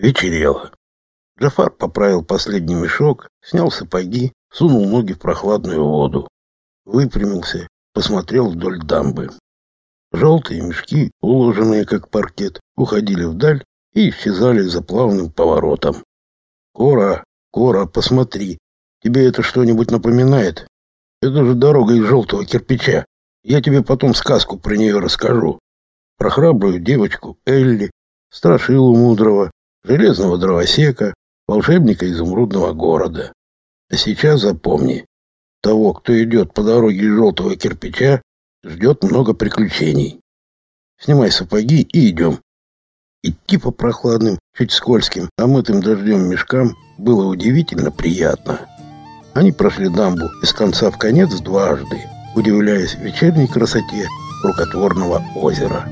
Вечерело. Джафар поправил последний мешок, снял сапоги, сунул ноги в прохладную воду. Выпрямился, посмотрел вдоль дамбы. Желтые мешки, уложенные как паркет, уходили вдаль и исчезали за плавным поворотом. «Кора, Кора, посмотри, тебе это что-нибудь напоминает? Это же дорога из желтого кирпича. Я тебе потом сказку про нее расскажу. Про храбрую девочку Элли, страшилу мудрого, железного дровосека, волшебника изумрудного города. А сейчас запомни, того, кто идет по дороге желтого кирпича, ждет много приключений. Снимай сапоги и идем. Идти по прохладным, чуть скользким, омытым дождем мешкам было удивительно приятно. Они прошли дамбу из конца в конец дважды, удивляясь вечерней красоте рукотворного озера.